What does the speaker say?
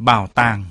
Bảo tàng.